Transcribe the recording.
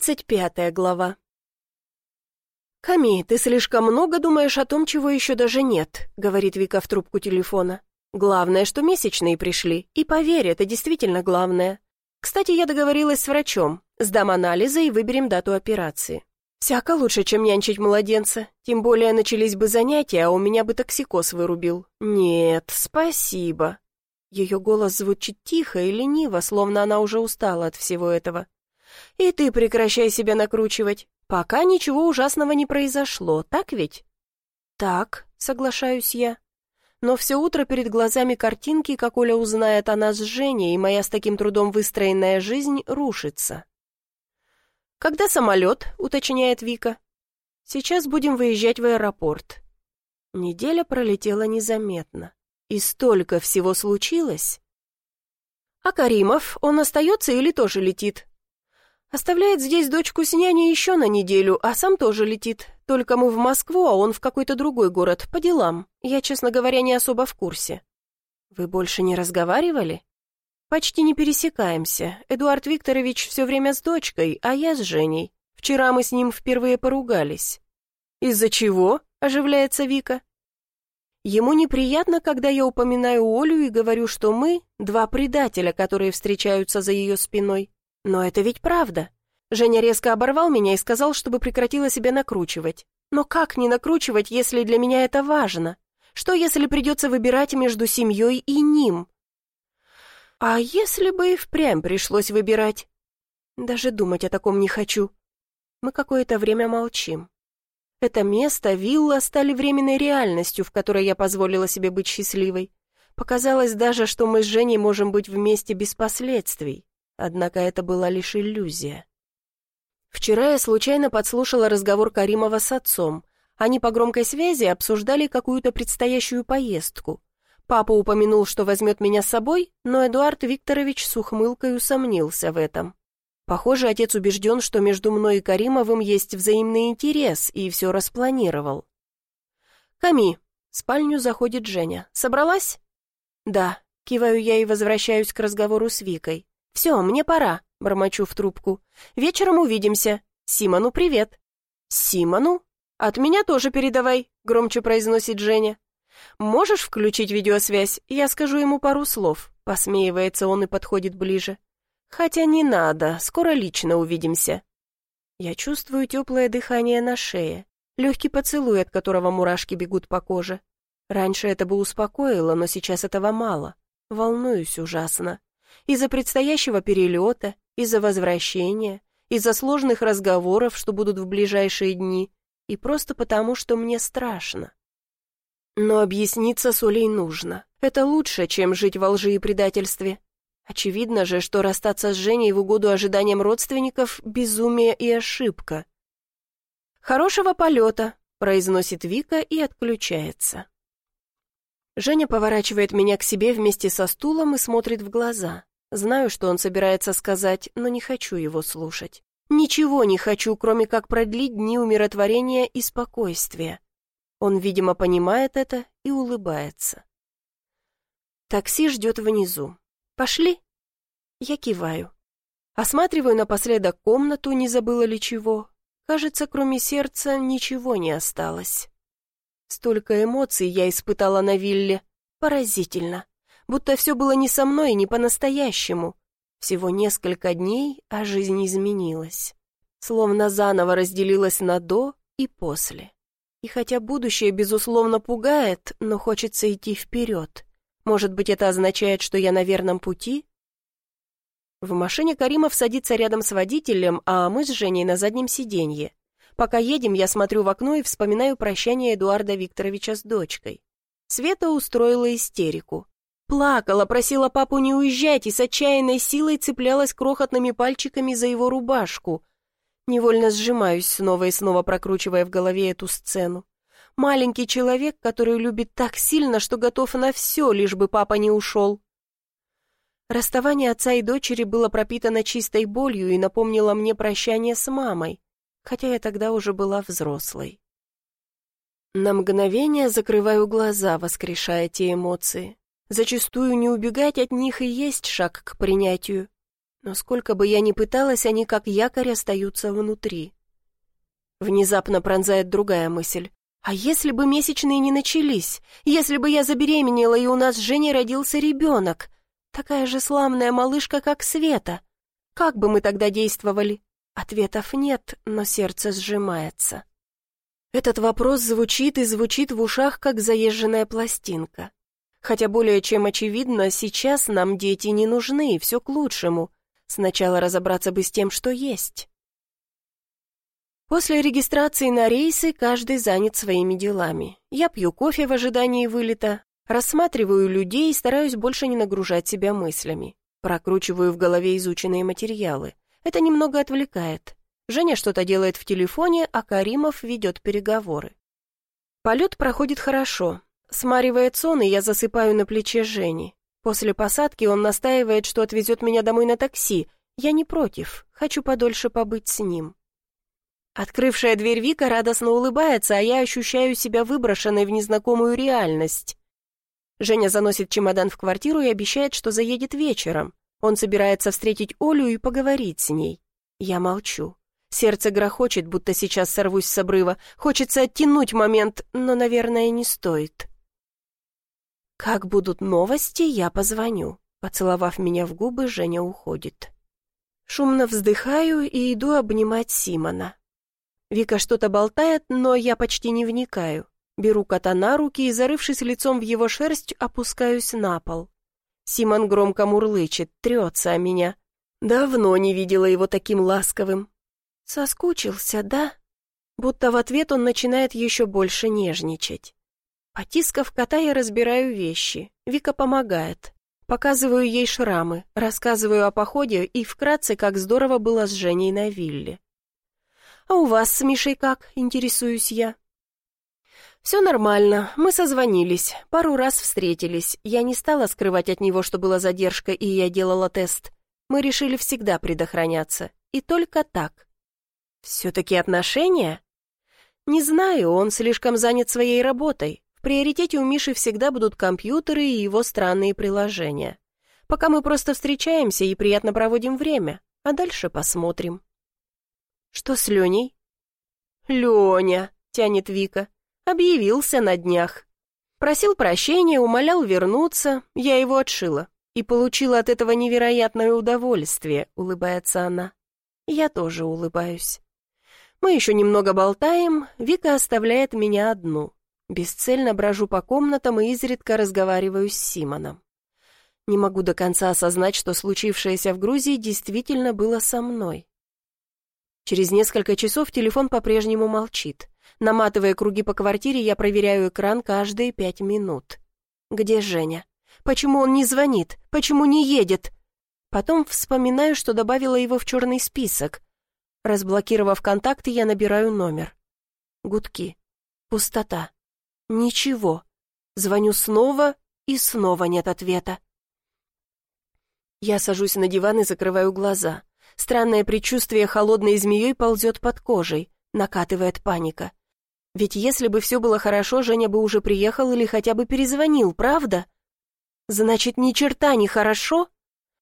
Тридцать пятая глава. «Ками, ты слишком много думаешь о том, чего еще даже нет», — говорит Вика в трубку телефона. «Главное, что месячные пришли. И поверь, это действительно главное. Кстати, я договорилась с врачом. Сдам анализы и выберем дату операции. Всяко лучше, чем нянчить младенца. Тем более начались бы занятия, а у меня бы токсикоз вырубил. Нет, спасибо». Ее голос звучит тихо и лениво, словно она уже устала от всего этого. И ты прекращай себя накручивать, пока ничего ужасного не произошло, так ведь? Так, соглашаюсь я. Но все утро перед глазами картинки, как Оля узнает о нас с Женей, и моя с таким трудом выстроенная жизнь рушится. «Когда самолет?» — уточняет Вика. «Сейчас будем выезжать в аэропорт». Неделя пролетела незаметно. И столько всего случилось. «А Каримов, он остается или тоже летит?» Оставляет здесь дочку с няней еще на неделю, а сам тоже летит. Только мы в Москву, а он в какой-то другой город, по делам. Я, честно говоря, не особо в курсе. Вы больше не разговаривали? Почти не пересекаемся. Эдуард Викторович все время с дочкой, а я с Женей. Вчера мы с ним впервые поругались. Из-за чего? Оживляется Вика. Ему неприятно, когда я упоминаю Олю и говорю, что мы — два предателя, которые встречаются за ее спиной. Но это ведь правда. Женя резко оборвал меня и сказал, чтобы прекратила себя накручивать. Но как не накручивать, если для меня это важно? Что, если придется выбирать между семьей и ним? А если бы и впрямь пришлось выбирать? Даже думать о таком не хочу. Мы какое-то время молчим. Это место, вилла стали временной реальностью, в которой я позволила себе быть счастливой. Показалось даже, что мы с Женей можем быть вместе без последствий. Однако это была лишь иллюзия. Вчера я случайно подслушала разговор Каримова с отцом. Они по громкой связи обсуждали какую-то предстоящую поездку. Папа упомянул, что возьмет меня с собой, но Эдуард Викторович с ухмылкой усомнился в этом. Похоже, отец убежден, что между мной и Каримовым есть взаимный интерес, и все распланировал. «Ками!» — в спальню заходит Женя. «Собралась?» «Да», — киваю я и возвращаюсь к разговору с Викой. «Все, мне пора», — бормочу в трубку. «Вечером увидимся. Симону привет». «Симону? От меня тоже передавай», — громче произносит Женя. «Можешь включить видеосвязь? Я скажу ему пару слов», — посмеивается он и подходит ближе. «Хотя не надо, скоро лично увидимся». Я чувствую теплое дыхание на шее, легкий поцелуй, от которого мурашки бегут по коже. Раньше это бы успокоило, но сейчас этого мало. Волнуюсь ужасно. Из-за предстоящего перелета, из-за возвращения, из-за сложных разговоров, что будут в ближайшие дни, и просто потому, что мне страшно. Но объясниться с Олей нужно. Это лучше, чем жить во лжи и предательстве. Очевидно же, что расстаться с Женей в угоду ожиданиям родственников – безумие и ошибка. «Хорошего полета», – произносит Вика и отключается. Женя поворачивает меня к себе вместе со стулом и смотрит в глаза. Знаю, что он собирается сказать, но не хочу его слушать. Ничего не хочу, кроме как продлить дни умиротворения и спокойствия. Он, видимо, понимает это и улыбается. Такси ждет внизу. «Пошли?» Я киваю. Осматриваю напоследок комнату, не забыла ли чего. Кажется, кроме сердца ничего не осталось. Столько эмоций я испытала на вилле. Поразительно. Будто все было не со мной и не по-настоящему. Всего несколько дней, а жизнь изменилась. Словно заново разделилась на «до» и «после». И хотя будущее, безусловно, пугает, но хочется идти вперед. Может быть, это означает, что я на верном пути? В машине Каримов садится рядом с водителем, а мы с Женей на заднем сиденье. Пока едем, я смотрю в окно и вспоминаю прощание Эдуарда Викторовича с дочкой. Света устроила истерику. Плакала, просила папу не уезжать и с отчаянной силой цеплялась крохотными пальчиками за его рубашку. Невольно сжимаюсь, снова и снова прокручивая в голове эту сцену. Маленький человек, который любит так сильно, что готов на все, лишь бы папа не ушел. Расставание отца и дочери было пропитано чистой болью и напомнило мне прощание с мамой хотя я тогда уже была взрослой. На мгновение закрываю глаза, воскрешая те эмоции. Зачастую не убегать от них и есть шаг к принятию. Но сколько бы я ни пыталась, они как якорь остаются внутри. Внезапно пронзает другая мысль. А если бы месячные не начались? Если бы я забеременела, и у нас с Женей родился ребенок? Такая же славная малышка, как Света. Как бы мы тогда действовали? Ответов нет, но сердце сжимается. Этот вопрос звучит и звучит в ушах, как заезженная пластинка. Хотя более чем очевидно, сейчас нам дети не нужны, и все к лучшему. Сначала разобраться бы с тем, что есть. После регистрации на рейсы каждый занят своими делами. Я пью кофе в ожидании вылета, рассматриваю людей и стараюсь больше не нагружать себя мыслями. Прокручиваю в голове изученные материалы. Это немного отвлекает. Женя что-то делает в телефоне, а Каримов ведет переговоры. Полет проходит хорошо. Смаривает сон, и я засыпаю на плече Жени. После посадки он настаивает, что отвезет меня домой на такси. Я не против, хочу подольше побыть с ним. Открывшая дверь Вика радостно улыбается, а я ощущаю себя выброшенной в незнакомую реальность. Женя заносит чемодан в квартиру и обещает, что заедет вечером. Он собирается встретить Олю и поговорить с ней. Я молчу. Сердце грохочет, будто сейчас сорвусь с обрыва. Хочется оттянуть момент, но, наверное, не стоит. «Как будут новости, я позвоню». Поцеловав меня в губы, Женя уходит. Шумно вздыхаю и иду обнимать Симона. Вика что-то болтает, но я почти не вникаю. Беру кота на руки и, зарывшись лицом в его шерсть, опускаюсь на пол. Симон громко мурлычет, трется о меня. Давно не видела его таким ласковым. Соскучился, да? Будто в ответ он начинает еще больше нежничать. Потискав кота, я разбираю вещи. Вика помогает. Показываю ей шрамы, рассказываю о походе и вкратце, как здорово было с Женей на вилле. «А у вас с Мишей как?» — интересуюсь я. «Все нормально, мы созвонились, пару раз встретились. Я не стала скрывать от него, что была задержка, и я делала тест. Мы решили всегда предохраняться. И только так». «Все-таки отношения?» «Не знаю, он слишком занят своей работой. В приоритете у Миши всегда будут компьютеры и его странные приложения. Пока мы просто встречаемся и приятно проводим время, а дальше посмотрим». «Что с Леней?» «Леня», — тянет Вика, — «объявился на днях. Просил прощения, умолял вернуться, я его отшила. И получила от этого невероятное удовольствие», — улыбается она. Я тоже улыбаюсь. Мы еще немного болтаем, Вика оставляет меня одну. Бесцельно брожу по комнатам и изредка разговариваю с Симоном. Не могу до конца осознать, что случившееся в Грузии действительно было со мной. Через несколько часов телефон по-прежнему молчит. Наматывая круги по квартире, я проверяю экран каждые пять минут. Где Женя? Почему он не звонит? Почему не едет? Потом вспоминаю, что добавила его в черный список. Разблокировав контакты, я набираю номер. Гудки. Пустота. Ничего. Звоню снова, и снова нет ответа. Я сажусь на диван и закрываю глаза. Странное предчувствие холодной змеей ползет под кожей, накатывает паника. Ведь если бы все было хорошо, Женя бы уже приехал или хотя бы перезвонил, правда? Значит, ни черта не хорошо?